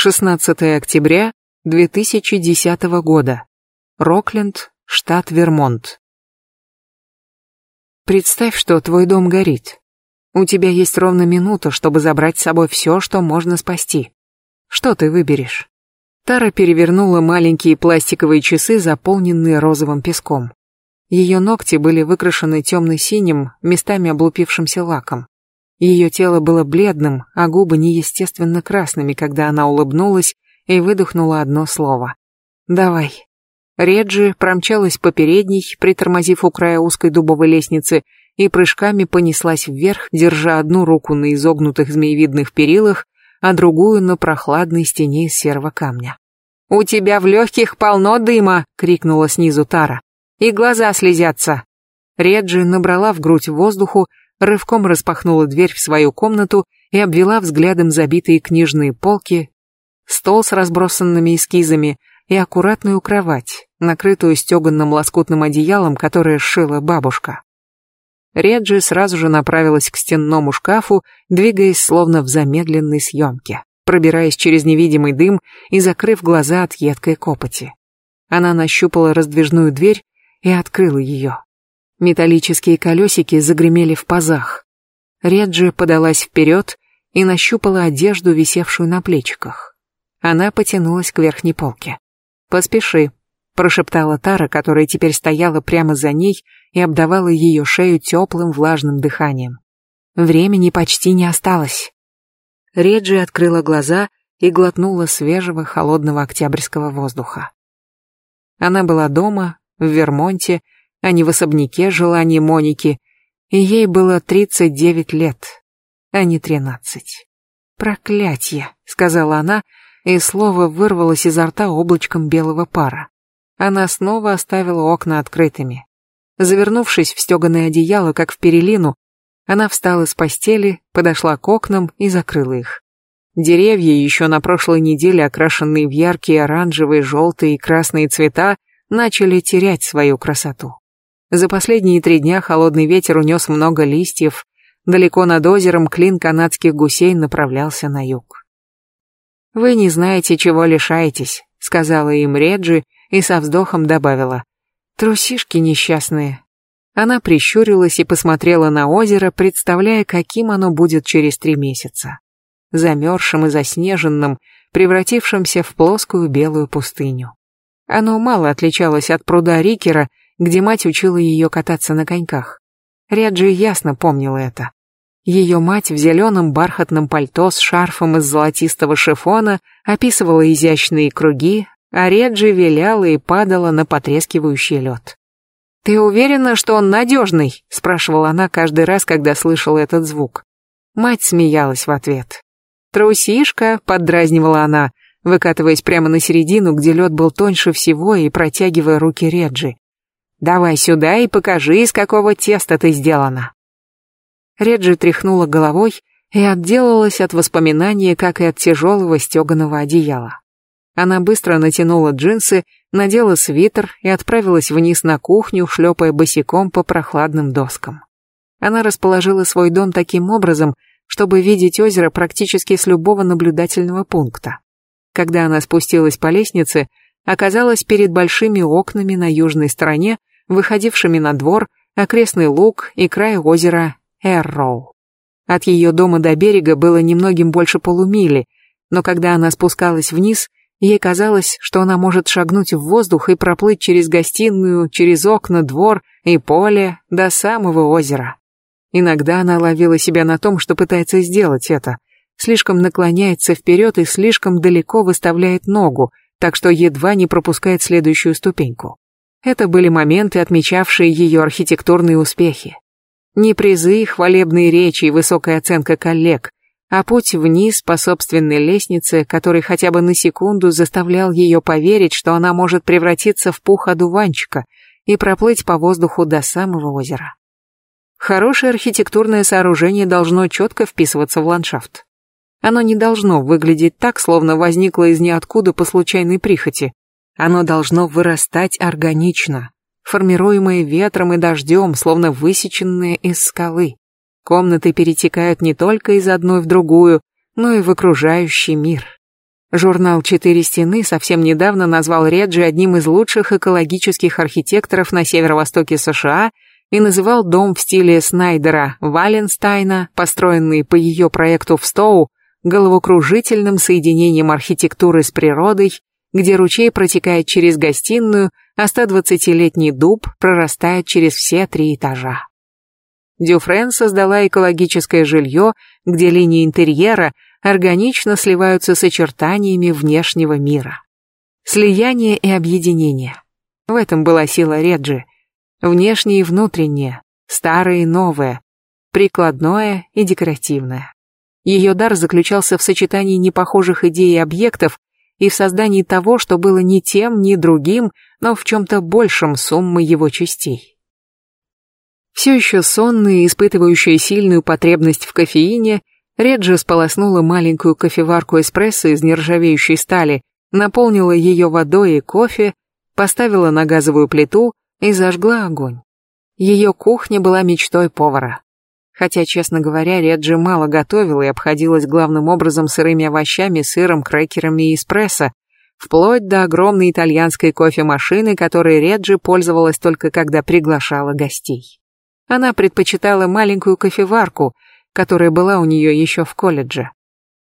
16 октября 2010 года. Рокленд, штат Вермонт. Представь, что твой дом горит. У тебя есть ровно минута, чтобы забрать с собой все, что можно спасти. Что ты выберешь? Тара перевернула маленькие пластиковые часы, заполненные розовым песком. Ее ногти были выкрашены темно-синим, местами облупившимся лаком. Ее тело было бледным, а губы неестественно красными, когда она улыбнулась и выдохнула одно слово. «Давай». Реджи промчалась по передней, притормозив у края узкой дубовой лестницы, и прыжками понеслась вверх, держа одну руку на изогнутых змеевидных перилах, а другую на прохладной стене из серого камня. «У тебя в легких полно дыма!» — крикнула снизу Тара. «И глаза слезятся!» Реджи набрала в грудь воздуху, рывком распахнула дверь в свою комнату и обвела взглядом забитые книжные полки, стол с разбросанными эскизами и аккуратную кровать, накрытую стеганным лоскутным одеялом, которое сшила бабушка. Реджи сразу же направилась к стенному шкафу, двигаясь словно в замедленной съемке, пробираясь через невидимый дым и закрыв глаза от едкой копоти. Она нащупала раздвижную дверь и открыла ее. Металлические колесики загремели в пазах. Реджи подалась вперед и нащупала одежду, висевшую на плечиках. Она потянулась к верхней полке. «Поспеши», — прошептала Тара, которая теперь стояла прямо за ней и обдавала ее шею теплым влажным дыханием. Времени почти не осталось. Реджи открыла глаза и глотнула свежего холодного октябрьского воздуха. Она была дома, в Вермонте, а не в особняке желаний Моники, и ей было 39 лет, а не 13. «Проклятье!» — сказала она, и слово вырвалось изо рта облачком белого пара. Она снова оставила окна открытыми. Завернувшись в стеганое одеяло, как в перелину, она встала с постели, подошла к окнам и закрыла их. Деревья, еще на прошлой неделе окрашенные в яркие оранжевые, желтые и красные цвета, начали терять свою красоту. За последние три дня холодный ветер унес много листьев, далеко над озером клин канадских гусей направлялся на юг. «Вы не знаете, чего лишаетесь», — сказала им Реджи и со вздохом добавила. «Трусишки несчастные». Она прищурилась и посмотрела на озеро, представляя, каким оно будет через три месяца. Замерзшим и заснеженным, превратившимся в плоскую белую пустыню. Оно мало отличалось от пруда Рикера, где мать учила ее кататься на коньках. Реджи ясно помнила это. Ее мать в зеленом бархатном пальто с шарфом из золотистого шифона описывала изящные круги, а Реджи виляла и падала на потрескивающий лед. «Ты уверена, что он надежный?» — спрашивала она каждый раз, когда слышала этот звук. Мать смеялась в ответ. «Трусишка», — поддразнивала она, выкатываясь прямо на середину, где лед был тоньше всего и протягивая руки Реджи. Давай сюда и покажи, из какого теста ты сделана. Реджи тряхнула головой и отделалась от воспоминания, как и от тяжелого стеганого одеяла. Она быстро натянула джинсы, надела свитер и отправилась вниз на кухню, шлепая босиком по прохладным доскам. Она расположила свой дом таким образом, чтобы видеть озеро практически с любого наблюдательного пункта. Когда она спустилась по лестнице, оказалась перед большими окнами на южной стороне, выходившими на двор, окрестный луг и край озера Эрроу. От ее дома до берега было немногим больше полумили, но когда она спускалась вниз, ей казалось, что она может шагнуть в воздух и проплыть через гостиную, через окна, двор и поле до самого озера. Иногда она ловила себя на том, что пытается сделать это, слишком наклоняется вперед и слишком далеко выставляет ногу, так что едва не пропускает следующую ступеньку. Это были моменты, отмечавшие ее архитектурные успехи. Не призы, хвалебные речи и высокая оценка коллег, а путь вниз по собственной лестнице, который хотя бы на секунду заставлял ее поверить, что она может превратиться в пух одуванчика и проплыть по воздуху до самого озера. Хорошее архитектурное сооружение должно четко вписываться в ландшафт. Оно не должно выглядеть так, словно возникло из ниоткуда по случайной прихоти, оно должно вырастать органично, формируемое ветром и дождем, словно высеченное из скалы. Комнаты перетекают не только из одной в другую, но и в окружающий мир. Журнал «Четыре стены» совсем недавно назвал Реджи одним из лучших экологических архитекторов на северо-востоке США и называл дом в стиле Снайдера Валенстайна, построенный по ее проекту в Стоу, головокружительным соединением архитектуры с природой, где ручей протекает через гостиную, а 120-летний дуб прорастает через все три этажа. Дюфрен создала экологическое жилье, где линии интерьера органично сливаются с очертаниями внешнего мира. Слияние и объединение. В этом была сила Реджи. Внешнее и внутреннее, старое и новое, прикладное и декоративное. Ее дар заключался в сочетании непохожих идей и объектов и в создании того, что было ни тем, ни другим, но в чем-то большем суммы его частей. Все еще сонная испытывающая сильную потребность в кофеине, Реджи сполоснула маленькую кофеварку эспрессо из нержавеющей стали, наполнила ее водой и кофе, поставила на газовую плиту и зажгла огонь. Ее кухня была мечтой повара. Хотя, честно говоря, Реджи мало готовила и обходилась главным образом сырыми овощами, сыром, крекерами и эспрессо, вплоть до огромной итальянской кофемашины, которой Реджи пользовалась только когда приглашала гостей. Она предпочитала маленькую кофеварку — которая была у нее еще в колледже.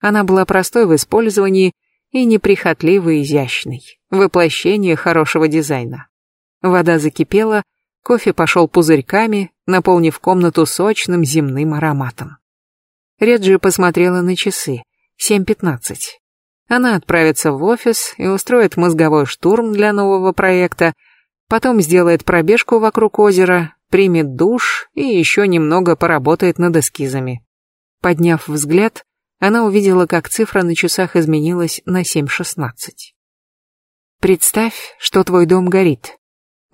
Она была простой в использовании и неприхотливо изящной, воплощение хорошего дизайна. Вода закипела, кофе пошел пузырьками, наполнив комнату сочным земным ароматом. Реджи посмотрела на часы. 7.15. Она отправится в офис и устроит мозговой штурм для нового проекта, потом сделает пробежку вокруг озера, примет душ и еще немного поработает над эскизами. Подняв взгляд, она увидела, как цифра на часах изменилась на 7.16. Представь, что твой дом горит.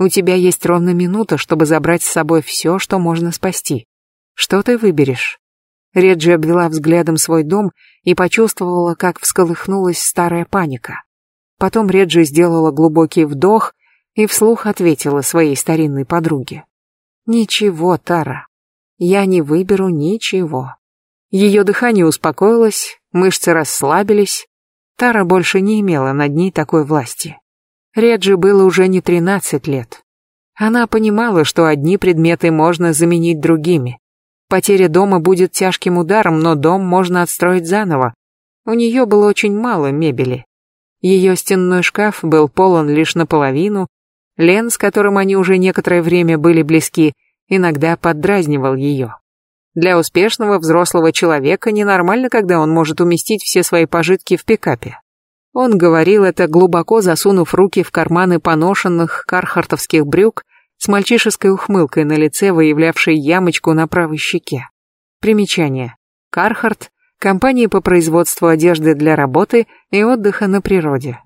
У тебя есть ровно минута, чтобы забрать с собой все, что можно спасти. Что ты выберешь? Реджи обвела взглядом свой дом и почувствовала, как всколыхнулась старая паника. Потом Реджи сделала глубокий вдох и вслух ответила своей старинной подруге. Ничего, Тара. Я не выберу ничего. Ее дыхание успокоилось, мышцы расслабились. Тара больше не имела над ней такой власти. Реджи было уже не 13 лет. Она понимала, что одни предметы можно заменить другими. Потеря дома будет тяжким ударом, но дом можно отстроить заново. У нее было очень мало мебели. Ее стенной шкаф был полон лишь наполовину, Лен, с которым они уже некоторое время были близки, иногда поддразнивал ее. Для успешного взрослого человека ненормально, когда он может уместить все свои пожитки в пикапе. Он говорил это, глубоко засунув руки в карманы поношенных кархартовских брюк с мальчишеской ухмылкой на лице, выявлявшей ямочку на правой щеке. Примечание. Кархарт – компания по производству одежды для работы и отдыха на природе.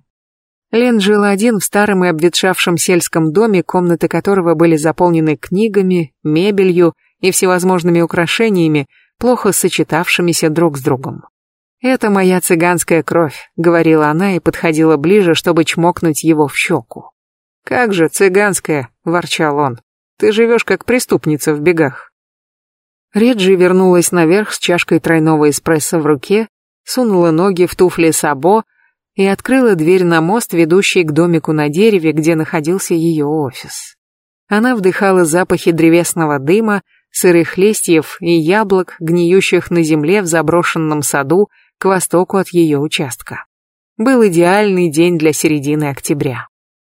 Лен жил один в старом и обветшавшем сельском доме, комнаты которого были заполнены книгами, мебелью и всевозможными украшениями, плохо сочетавшимися друг с другом. «Это моя цыганская кровь», — говорила она и подходила ближе, чтобы чмокнуть его в щеку. «Как же цыганская», — ворчал он. «Ты живешь как преступница в бегах». Реджи вернулась наверх с чашкой тройного эспрессо в руке, сунула ноги в туфли Сабо и открыла дверь на мост, ведущий к домику на дереве, где находился ее офис. Она вдыхала запахи древесного дыма, сырых листьев и яблок, гниющих на земле в заброшенном саду к востоку от ее участка. Был идеальный день для середины октября.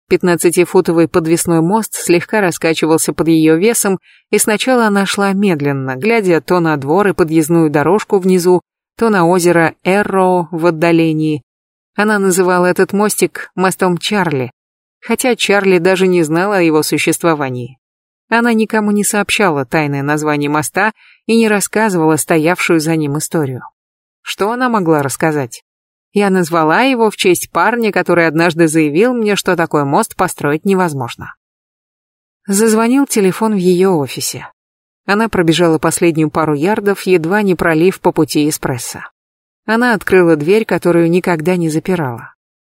Пятнадцатифутовый подвесной мост слегка раскачивался под ее весом, и сначала она шла медленно, глядя то на двор и подъездную дорожку внизу, то на озеро Эрро в отдалении, она называла этот мостик мостом Чарли, хотя Чарли даже не знала о его существовании. Она никому не сообщала тайное название моста и не рассказывала стоявшую за ним историю. Что она могла рассказать? Я назвала его в честь парня, который однажды заявил мне, что такой мост построить невозможно. Зазвонил телефон в ее офисе. Она пробежала последнюю пару ярдов, едва не пролив по пути эспрессо. Она открыла дверь, которую никогда не запирала.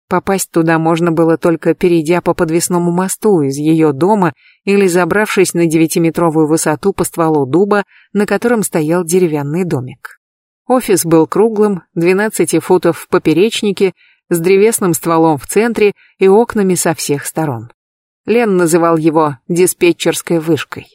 Попасть туда можно было только перейдя по подвесному мосту из ее дома или забравшись на девятиметровую высоту по стволу дуба, на котором стоял деревянный домик. Офис был круглым, 12 футов в поперечнике, с древесным стволом в центре и окнами со всех сторон. Лен называл его диспетчерской вышкой.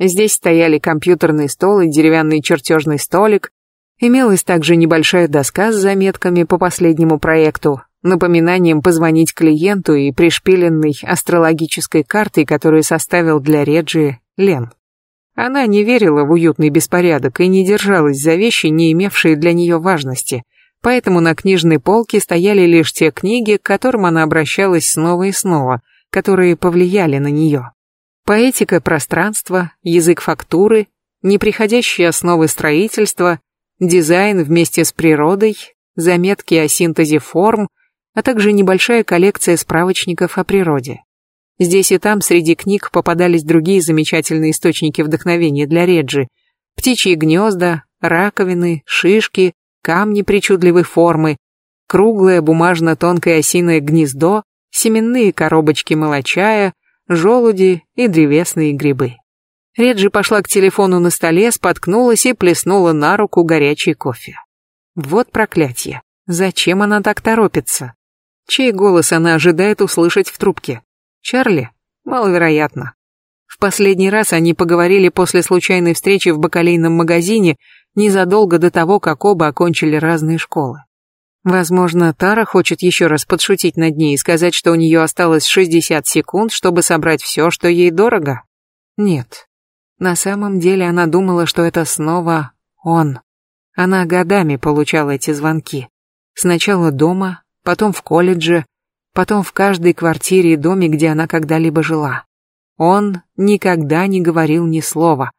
Здесь стояли компьютерный стол и деревянный чертежный столик, имелась также небольшая доска с заметками по последнему проекту, напоминанием позвонить клиенту и пришпиленной астрологической картой, которую составил для Реджи Лен. Она не верила в уютный беспорядок и не держалась за вещи, не имевшие для нее важности, поэтому на книжной полке стояли лишь те книги, к которым она обращалась снова и снова, которые повлияли на нее. Поэтика пространства, язык фактуры, неприходящие основы строительства, дизайн вместе с природой, заметки о синтезе форм, а также небольшая коллекция справочников о природе. Здесь и там среди книг попадались другие замечательные источники вдохновения для Реджи. Птичьи гнезда, раковины, шишки, камни причудливой формы, круглое бумажно-тонкое осиное гнездо, семенные коробочки молочая, желуди и древесные грибы. Реджи пошла к телефону на столе, споткнулась и плеснула на руку горячий кофе. Вот проклятие. Зачем она так торопится? Чей голос она ожидает услышать в трубке? Чарли? Маловероятно. В последний раз они поговорили после случайной встречи в бакалейном магазине незадолго до того, как оба окончили разные школы. Возможно, Тара хочет еще раз подшутить над ней и сказать, что у нее осталось 60 секунд, чтобы собрать все, что ей дорого? Нет. На самом деле она думала, что это снова он. Она годами получала эти звонки. Сначала дома, потом в колледже, потом в каждой квартире и доме, где она когда-либо жила. Он никогда не говорил ни слова,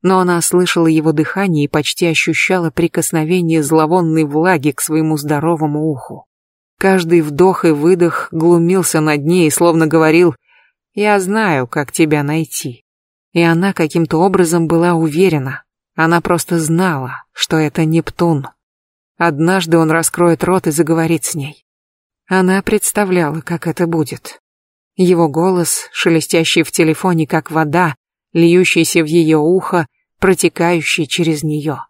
но она слышала его дыхание и почти ощущала прикосновение зловонной влаги к своему здоровому уху. Каждый вдох и выдох глумился над ней словно говорил «Я знаю, как тебя найти». И она каким-то образом была уверена, она просто знала, что это Нептун. Однажды он раскроет рот и заговорит с ней. Она представляла, как это будет. Его голос, шелестящий в телефоне, как вода, льющийся в ее ухо, протекающий через нее.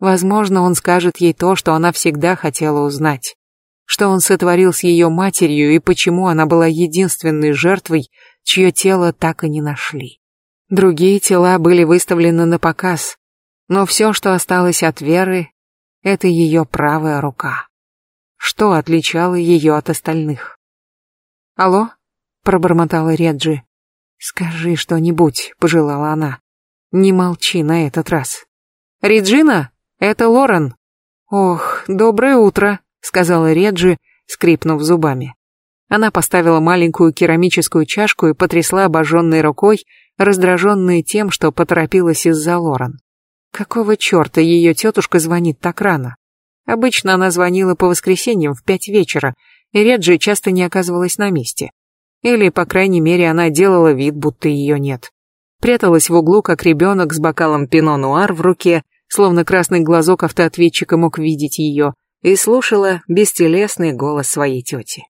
Возможно, он скажет ей то, что она всегда хотела узнать. Что он сотворил с ее матерью и почему она была единственной жертвой, чье тело так и не нашли. Другие тела были выставлены на показ, но все, что осталось от Веры, это ее правая рука. Что отличало ее от остальных? «Алло?» — пробормотала Реджи. «Скажи что-нибудь», — пожелала она. Не молчи на этот раз. Реджина, это Лорен. Ох, доброе утро, сказала Реджи, скрипнув зубами. Она поставила маленькую керамическую чашку и потрясла обожженной рукой, раздраженная тем, что поторопилась из-за Лорен. Какого черта ее тетушка звонит так рано? Обычно она звонила по воскресеньям в пять вечера, и Реджи часто не оказывалась на месте. Или, по крайней мере, она делала вид, будто ее нет пряталась в углу, как ребенок с бокалом пино-нуар в руке, словно красный глазок автоответчика мог видеть ее, и слушала бестелесный голос своей тети.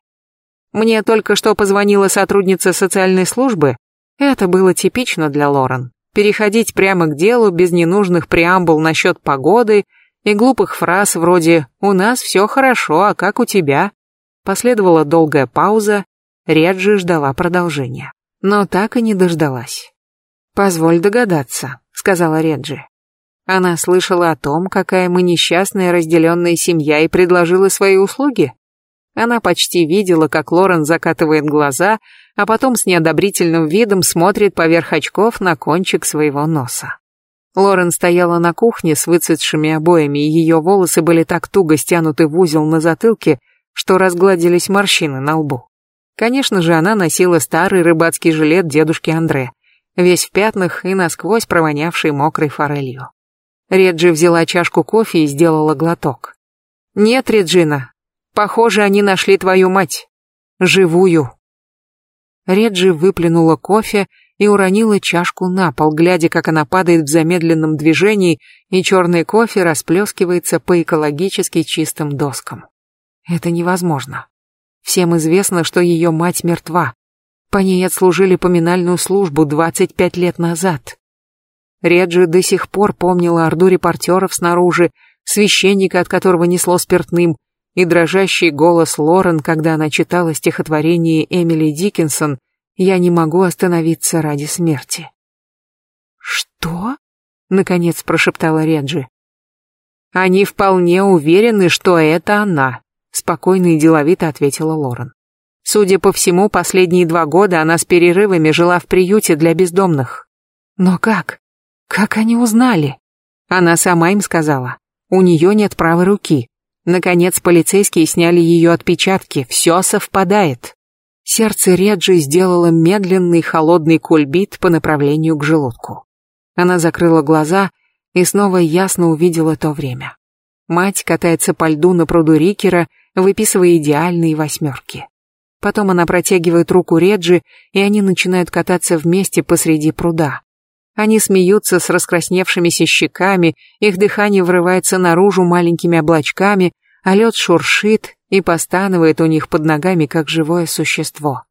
Мне только что позвонила сотрудница социальной службы. Это было типично для Лорен. Переходить прямо к делу без ненужных преамбул насчет погоды и глупых фраз вроде «У нас все хорошо, а как у тебя?» Последовала долгая пауза, Реджи ждала продолжения. Но так и не дождалась. «Позволь догадаться», — сказала Реджи. Она слышала о том, какая мы несчастная разделенная семья и предложила свои услуги. Она почти видела, как Лорен закатывает глаза, а потом с неодобрительным видом смотрит поверх очков на кончик своего носа. Лорен стояла на кухне с выцветшими обоями, и ее волосы были так туго стянуты в узел на затылке, что разгладились морщины на лбу. Конечно же, она носила старый рыбацкий жилет дедушки Андре, весь в пятнах и насквозь провонявший мокрой форелью. Реджи взяла чашку кофе и сделала глоток. «Нет, Реджина, похоже, они нашли твою мать. Живую». Реджи выплюнула кофе и уронила чашку на пол, глядя, как она падает в замедленном движении, и черный кофе расплескивается по экологически чистым доскам. Это невозможно. Всем известно, что ее мать мертва. По ней отслужили поминальную службу 25 лет назад. Реджи до сих пор помнила орду репортеров снаружи, священника, от которого несло спиртным, и дрожащий голос Лорен, когда она читала стихотворение Эмили Диккенсон «Я не могу остановиться ради смерти». «Что?» — наконец прошептала Реджи. «Они вполне уверены, что это она», — спокойно и деловито ответила Лорен. «Судя по всему, последние два года она с перерывами жила в приюте для бездомных». «Но как? Как они узнали?» Она сама им сказала. У нее нет правой руки. Наконец полицейские сняли ее отпечатки. Все совпадает. Сердце Реджи сделало медленный холодный кульбит по направлению к желудку. Она закрыла глаза и снова ясно увидела то время. Мать катается по льду на пруду Рикера, выписывая идеальные восьмерки. Потом она протягивает руку Реджи, и они начинают кататься вместе посреди пруда. Они смеются с раскрасневшимися щеками, их дыхание врывается наружу маленькими облачками, а лед шуршит и постанывает у них под ногами, как живое существо.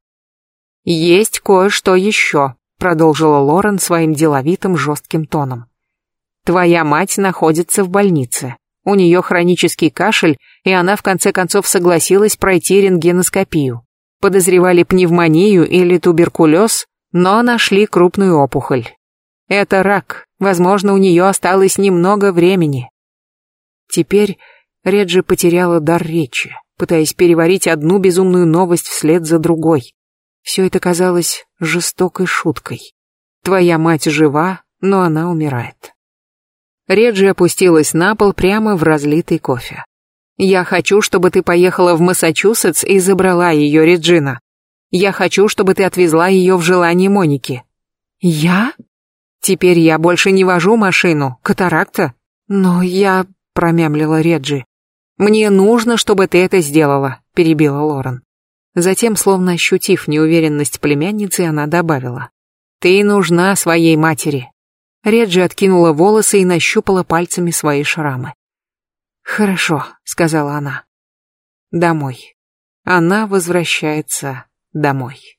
«Есть кое-что еще», — продолжила Лорен своим деловитым жестким тоном. «Твоя мать находится в больнице. У нее хронический кашель, и она в конце концов согласилась пройти рентгеноскопию. Подозревали пневмонию или туберкулез, но нашли крупную опухоль. Это рак. Возможно, у нее осталось немного времени. Теперь Реджи потеряла дар речи, пытаясь переварить одну безумную новость вслед за другой. Все это казалось жестокой шуткой. Твоя мать жива, но она умирает. Реджи опустилась на пол прямо в разлитый кофе. «Я хочу, чтобы ты поехала в Массачусетс и забрала ее, Реджина. Я хочу, чтобы ты отвезла ее в желание Моники». «Я?» Теперь я больше не вожу машину, катаракта. Но я, промямлила Реджи. Мне нужно, чтобы ты это сделала, перебила Лорен. Затем, словно ощутив неуверенность племянницы, она добавила. Ты нужна своей матери. Реджи откинула волосы и нащупала пальцами свои шрамы. «Хорошо», — сказала она. «Домой. Она возвращается домой».